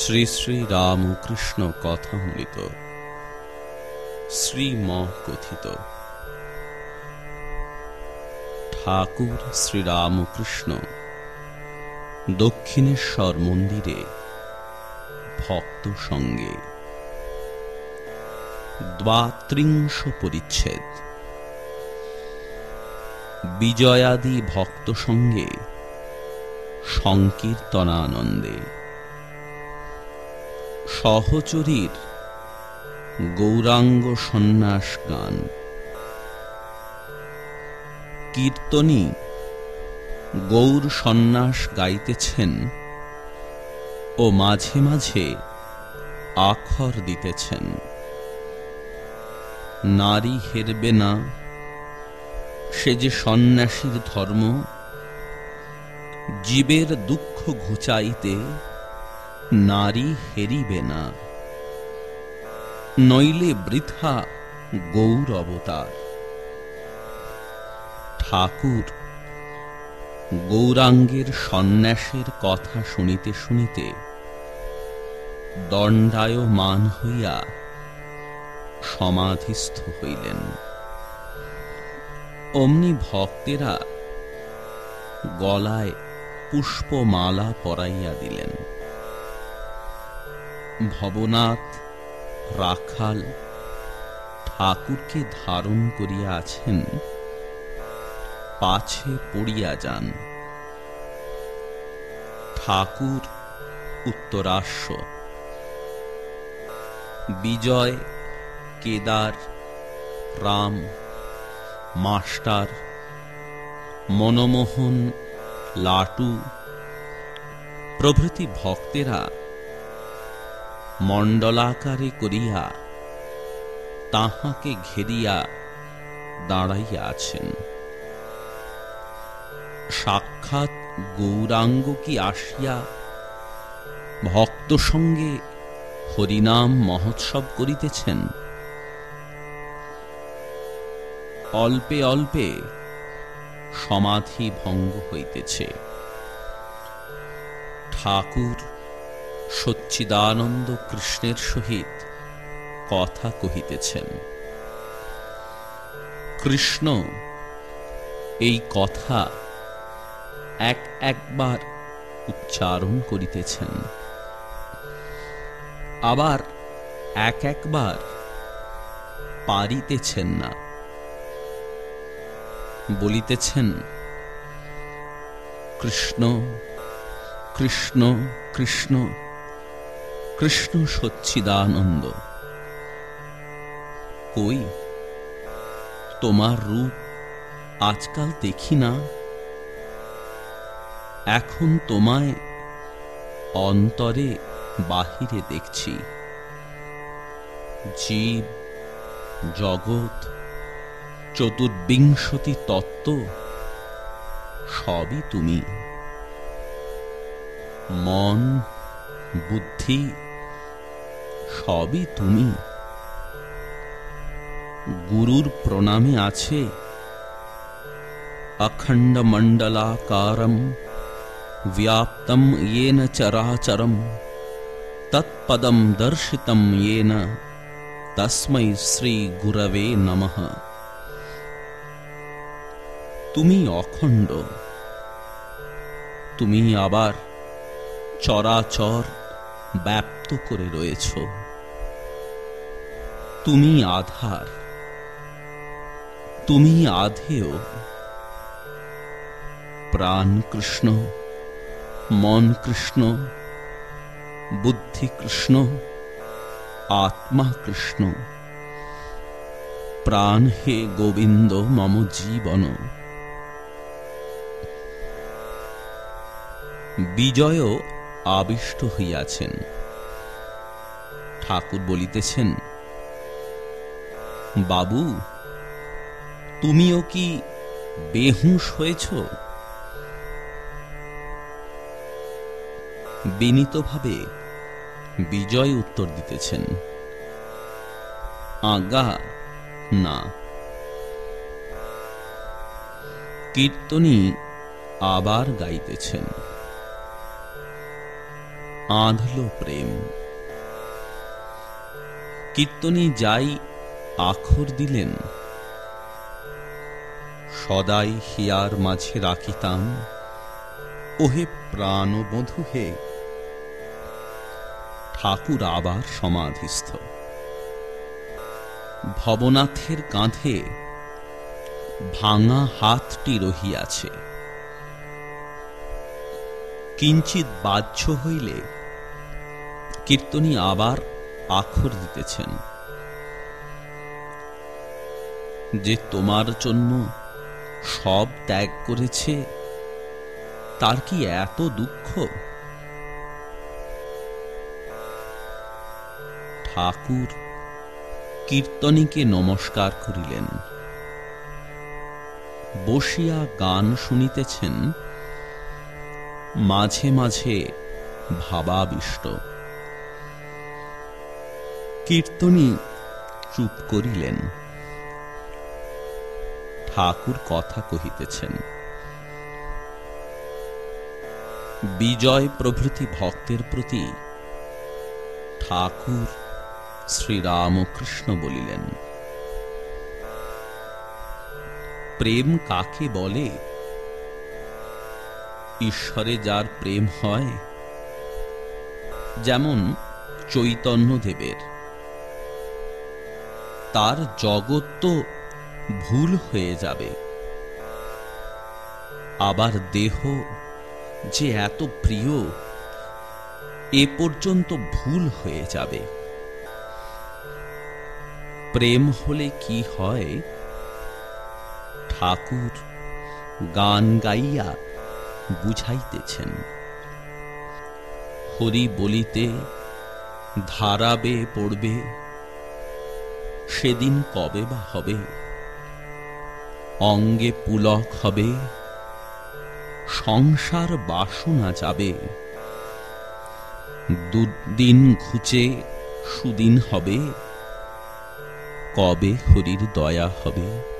শ্রী শ্রী রামকৃষ্ণ কথামৃত শ্রীম কথিত ঠাকুর শ্রীরামকৃষ্ণ, দক্ষিণেশ্বর মন্দিরে ভক্ত সঙ্গে। দ্বাত্রিংশ পরিচ্ছেদ বিজয়াদি ভক্ত সঙ্গে সংকীর্তনানন্দে। সহচরীর গৌরাঙ্গ সন্ন্যাস গান। কীর্তনী গৌর সন্ন্যাস গাইতেছেন ও মাঝে মাঝে আখর দিতেছেন। নারী হেরবে না, সে যে সন্ন্যাসীর ধর্ম, জীবের দুঃখ ঘুচাইতে নারী হেরিবে না। নইলে বৃথা গৌর অবতার ঠাকুর, গৌরাঙ্গের সন্ন্যাসের কথা শুনিতে শুনিতে দণ্ডায়মান হইয়া সমাধিস্থ হইলেন। অমনি ভক্তেরা গলায় পুষ্পমালা পরাইয়া দিলেন। ভবনাথ রাখাল ঠাকুরকে ধারণ করিয়া আছেন, পাছে পড়িয়া যান। ঠাকুর উত্তরাস্য বিজয়, কেদার, রাম, মাস্টার, মনমোহন, লাটু প্রভৃতি ভক্তেরা মণ্ডলাকারে করিয়া তাহাকে ঘেরিয়া দাঁড়াইয়া আছেন সাক্ষাৎ গৌরাঙ্গ কি আসিয়া ভক্ত সঙ্গে হরিনাম মহোৎসব করিতেছেন? অল্পে অল্পে সমাধি ভঙ্গ হইতেছে। ঠাকুর সচ্চিদানন্দ কৃষ্ণের সহিত কথা কহিতেছেন। কৃষ্ণ, এই কথা এক একবার উচ্চারণ করিতেছেন। আবার এক একবার পারিতেছেন না। বলিতেছেন, কৃষ্ণ কৃষ্ণ কৃষ্ণ কৃষ্ণ সচ্ছিদানন্দ কই? তোমার রূপ আজকাল দেখি না। এখন তোমায় অন্তরে বাহিরে দেখছি। জীব, জগৎ, চতুর্বিংশতি তত্ত্ব, সবই তুমি। মন বুদ্ধি, সবই তুমি। গুরুর প্রণামে আছে অখণ্ড মণ্ডলাকারম व्याप्तम येन चराचरम तत्पदम दर्शितम येन তস্মৈ শ্রী গুরবে নমঃ। তুমি অখণ্ড, তুমি আবার চরাচর। ব্যাপ্ত করে রয়েছ। তুমি আধার। তুমি আধেয়। প্রাণ কৃষ্ণ, মন কৃষ্ণ, বুদ্ধি কৃষ্ণ, আত্মা কৃষ্ণ। প্রাণ হে গোবিন্দ, মম জীবন। বিজয় আবিষ্ট হইয়াছেন। ঠাকুর বলিতেছেন, বাবু, তুমিও কি বেহুশ হয়েছ? বিনীতভাবে বিজয় উত্তর দিতেছেন আজ্ঞা না। কীর্তনী আবার গাইতেছেন। আঁধল প্রেম। কীর্তনী যাই আখর দিলেন, সদাই হিয়ার মাঝে রাখিতাম, ওহে প্রাণবধূ হে, ঠাকুর আবার সমাধিস্থ। ভবনাথের কাঁধে ভাঙা হাতটি রহিয়াছে। কিঞ্চিত বাহ্য হইলে কীর্তনী আবার আখর দিতেছেন। যে তোমার জন্য সব ত্যাগ করেছে, তার কি এত দুঃখ? ঠাকুর কীর্তনীকে নমস্কার করিলেন। বসিয়া গান শুনিতেছেন মাঝে মাঝে ভাবাবিষ্ট। কীর্তনী চুপ করিলেন। ঠাকুর কথা কহিতেছেন, বিজয় প্রভৃতি ভক্তের প্রতি ঠাকুর শ্রীরামকৃষ্ণ বলিলেন। প্রেম কাকে বলে ঈশ্বরে যার প্রেম হয়, যেমন চৈতন্যদেবের তার জগৎ তো ভুল হয়ে যাবে। আবার দেহ যে এত প্রিয়, এ পর্যন্ত ভুল হয়ে যাবে। প্রেম হলে কি হয়? ঠাকুর গান গাইয়া বুঝাইতেছেন। হরি বলিতে ধারাবে পড়বে, সেদিন কবে বা হবে? অঙ্গে পুলক হবে, সংসার বাসনা যাবে। দুদিন ঘুচে সুদিন হবে, কবে হরির দয়া হবে?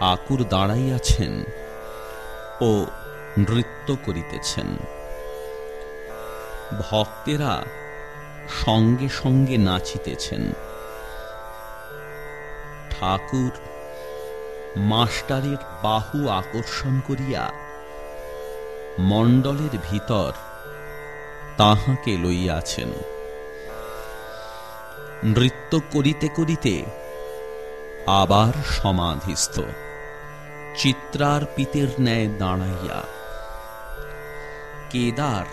ঠাকুর দাঁড়াইয়াছেন ও নৃত্য করিতেছেন। ভক্তেরা সঙ্গে সঙ্গে নাচিতেছেন। ঠাকুর মাস্টারের বাহু আকর্ষণ করিয়া মণ্ডলের ভিতর তাহাকে লইয়াছেন। নৃত্য করিতে করিতে আবার সমাধিস্থ। চিত্রার পিতের ন্যায় দাঁড়াইয়া কেদার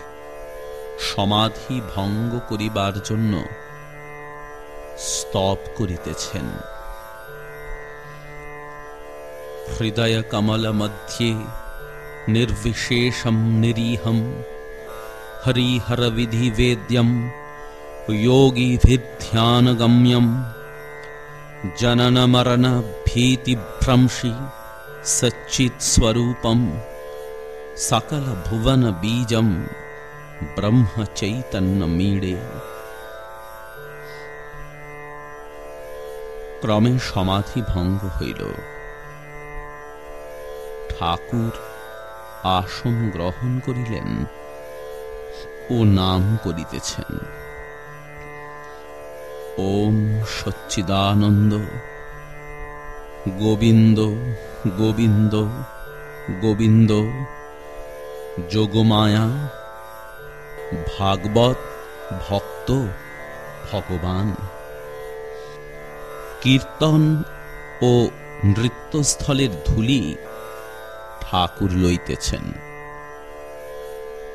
সমাধি ভঙ্গ করিবার জন্য স্তব করিতেছেন হৃদয় কমল মধ্যে নির্বিশেষম নিরীহম হরিহর বিধি বেদ্যম योगिभिध्यानगम्यं जननमरणभीतिभ्रंशि सच्चित्स्वरूपं सकलभुवनबीजं ব্রহ্মচৈতন্যমীড়ে ক্রমে সমাধি ভঙ্গ হইল ঠাকুর আসন গ্রহণ করিলেন ও নাম করিতেছেন ওম সচ্চিদানন্দ গোবিন্দ গোবিন্দ গোবিন্দ যোগমায়া ভাগবত ভক্ত ভগবান। কীর্তন ও নৃত্যস্থলের ধুলি ঠাকুর লইতেছেন।